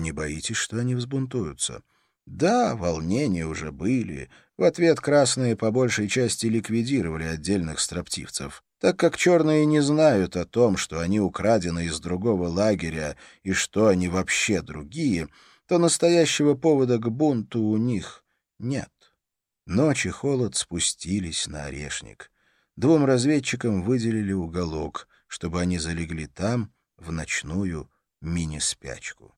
Не боитесь, что они взбунтуются? Да, волнения уже были. В ответ красные по большей части ликвидировали отдельных строптивцев. Так как черные не знают о том, что они украдены из другого лагеря и что они вообще другие, то настоящего повода к бунту у них нет. Ночь и холод спустились на орешник. Двум разведчикам выделили уголок, чтобы они залегли там в ночную мини-спячку.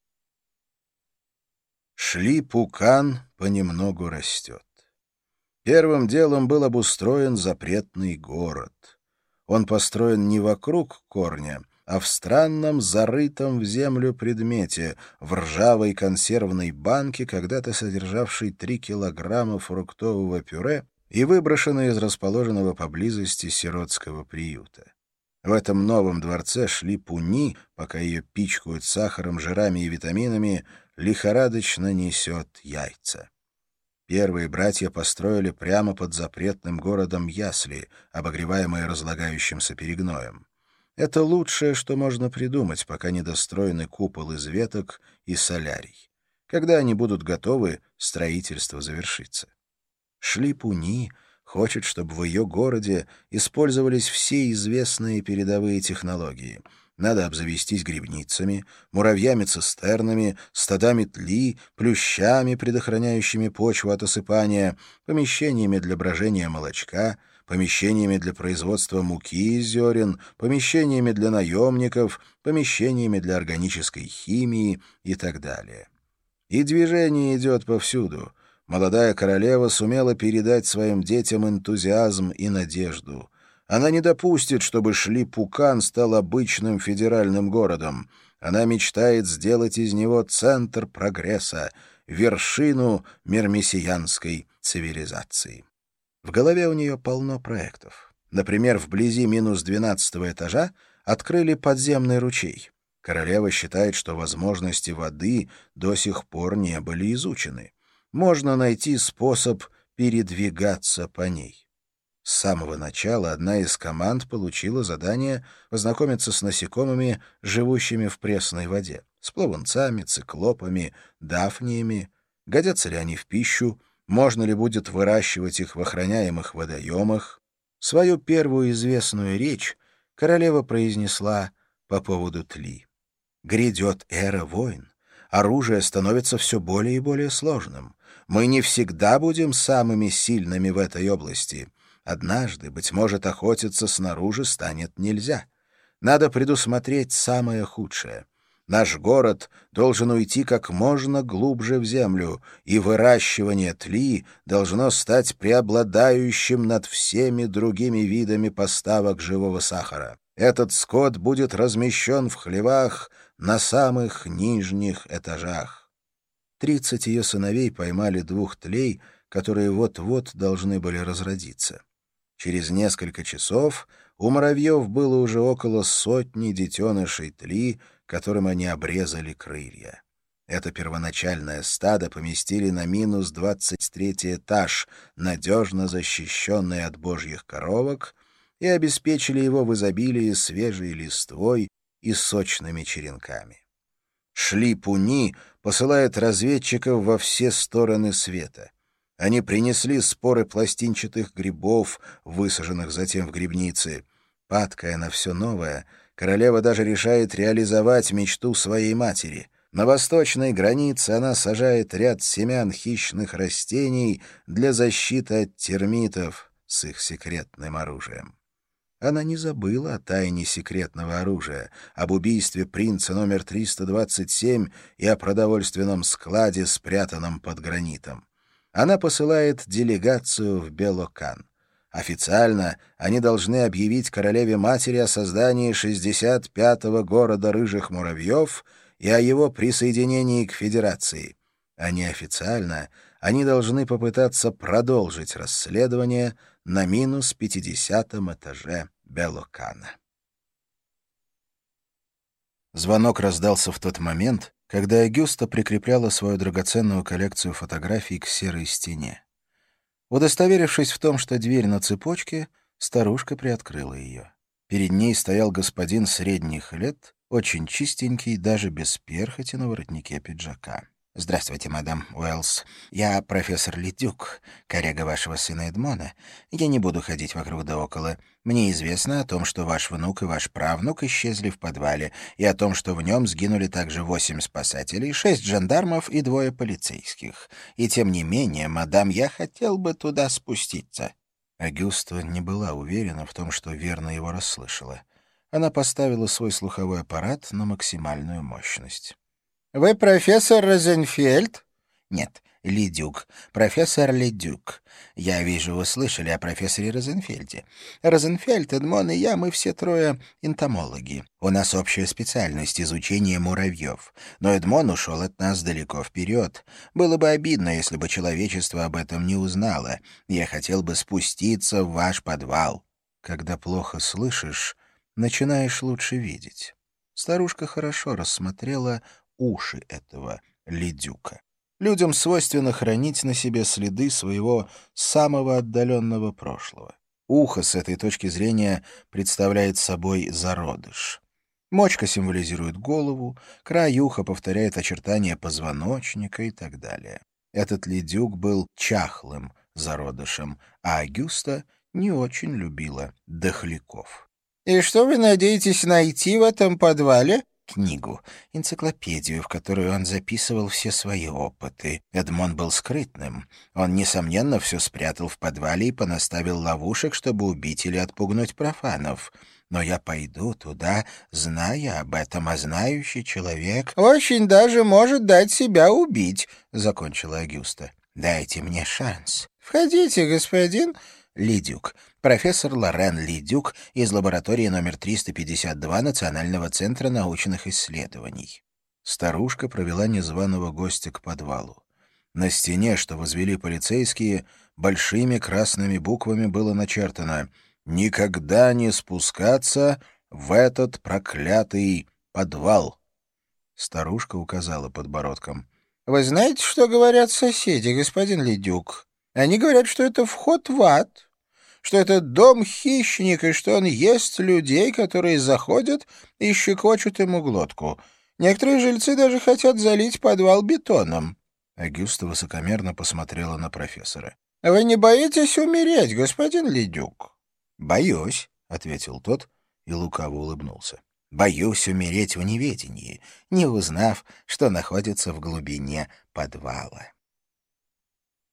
Шли Пукан понемногу растет. Первым делом был обустроен запретный город. Он построен не вокруг корня, а в странном, зарытом в землю предмете, в ржавой консервной банке, когда-то содержавшей три килограмма фруктового пюре и выброшенной из расположенного поблизости сиротского приюта. В этом новом дворце шли пуни, пока ее пичкают сахаром, жирами и витаминами, лихорадочно несет яйца. Первые братья построили прямо под запретным городом ясли, обогреваемые разлагающимся перегноем. Это лучшее, что можно придумать, пока не достроены купол из веток и солярий. Когда они будут готовы, строительство завершится. Шли Пуни хочет, чтобы в ее городе использовались все известные передовые технологии — надо обзавестись грибницами, муравьями-цистернами, стадами тли, плющами, предохраняющими почву от осыпания, помещениями для брожения молочка, помещениями для производства муки из зерен, помещениями для наемников, помещениями для органической химии и так далее. И движение идет повсюду. Молодая королева сумела передать своим детям энтузиазм и надежду. Она не допустит, чтобы Шли-Пукан стал обычным федеральным городом. Она мечтает сделать из него центр прогресса, вершину мирмесиянской цивилизации. В голове у нее полно проектов. Например, вблизи минус 12 этажа открыли подземный ручей. Королева считает, что возможности воды до сих пор не были изучены. Можно найти способ передвигаться по ней. С самого начала одна из команд получила задание познакомиться с насекомыми, живущими в пресной воде, с плавунцами, циклопами, дафниями, годятся ли они в пищу, можно ли будет выращивать их в охраняемых водоемах. Свою первую известную речь королева произнесла по поводу тли. «Грядет эра войн. Оружие становится все более и более сложным. Мы не всегда будем самыми сильными в этой области». Однажды, быть может, охотиться снаружи станет нельзя. Надо предусмотреть самое худшее. Наш город должен уйти как можно глубже в землю, и выращивание тли должно стать преобладающим над всеми другими видами поставок живого сахара. Этот скот будет размещен в хлевах на самых нижних этажах. Тридцать ее сыновей поймали двух тлей, которые вот-вот должны были разродиться. Через несколько часов у муравьев было уже около сотни детенышей тли, которым они обрезали крылья. Это первоначальное стадо поместили на минус 23 этаж, надежно защищенный от божьих коровок, и обеспечили его в изобилии свежей листвой и сочными черенками. Шли Пуни посылает разведчиков во все стороны света — они принесли споры пластинчатых грибов, высаженных затем в грибнице. Падкая на все новое, королева даже решает реализовать мечту своей матери. На восточной границе она сажает ряд семян хищных растений для защиты от термитов с их секретным оружием. Она не забыла о тайне секретного оружия, об убийстве принца номер 327 и о продовольственном складе, спрятанном под гранитом она посылает делегацию в Белокан. Официально они должны объявить королеве-матери о создании 65-го города рыжих муравьев и о его присоединении к Федерации. А неофициально они должны попытаться продолжить расследование на минус 50-м этаже Белокана. Звонок раздался в тот момент, когда Агюста прикрепляла свою драгоценную коллекцию фотографий к серой стене. Удостоверившись в том, что дверь на цепочке, старушка приоткрыла ее. Перед ней стоял господин средних лет, очень чистенький, даже без перхоти на воротнике пиджака. «Здравствуйте, мадам Уэллс. Я профессор Ледюк, коллега вашего сына Эдмона. Я не буду ходить вокруг да около. Мне известно о том, что ваш внук и ваш правнук исчезли в подвале, и о том, что в нем сгинули также восемь спасателей, шесть жандармов и двое полицейских. И тем не менее, мадам, я хотел бы туда спуститься». Агюста не была уверена в том, что верно его расслышала. Она поставила свой слуховой аппарат на максимальную мощность. «Вы профессор Розенфельд?» «Нет, Ледюк. Профессор Ледюк. Я вижу, вы слышали о профессоре Розенфельде. Розенфельд, Эдмон и я, мы все трое энтомологи. У нас общая специальность — изучение муравьев. Но Эдмон ушел от нас далеко вперед. Было бы обидно, если бы человечество об этом не узнало. Я хотел бы спуститься в ваш подвал». Когда плохо слышишь, начинаешь лучше видеть. Старушка хорошо рассмотрела уши этого ледюка. Людям свойственно хранить на себе следы своего самого отдаленного прошлого. Ухо с этой точки зрения представляет собой зародыш. Мочка символизирует голову, край уха повторяет очертания позвоночника и так далее. Этот ледюк был чахлым зародышем, а Агюста не очень любила дохляков. «И что вы надеетесь найти в этом подвале?» Книгу, энциклопедию, в которую он записывал все свои опыты. Эдмон был скрытным. Он, несомненно, все спрятал в подвале и понаставил ловушек, чтобы убить или отпугнуть профанов. Но я пойду туда, зная об этом, а знающий человек... — Очень даже может дать себя убить, — закончила Агюста. — Дайте мне шанс. — Входите, господин... Лидюк. Профессор Лорен Лидюк из лаборатории номер 352 Национального центра научных исследований. Старушка провела незваного гостя к подвалу. На стене, что возвели полицейские, большими красными буквами было начертано «Никогда не спускаться в этот проклятый подвал». Старушка указала подбородком. «Вы знаете, что говорят соседи, господин Ледюк? Они говорят, что это вход в ад, что это дом хищника, и что он ест людей, которые заходят и щекочут ему глотку. Некоторые жильцы даже хотят залить подвал бетоном. Агюста высокомерно посмотрела на профессора. — Вы не боитесь умереть, господин Ледюк? — Боюсь, — ответил тот и лукаво улыбнулся. — Боюсь умереть в неведении, не узнав, что находится в глубине подвала.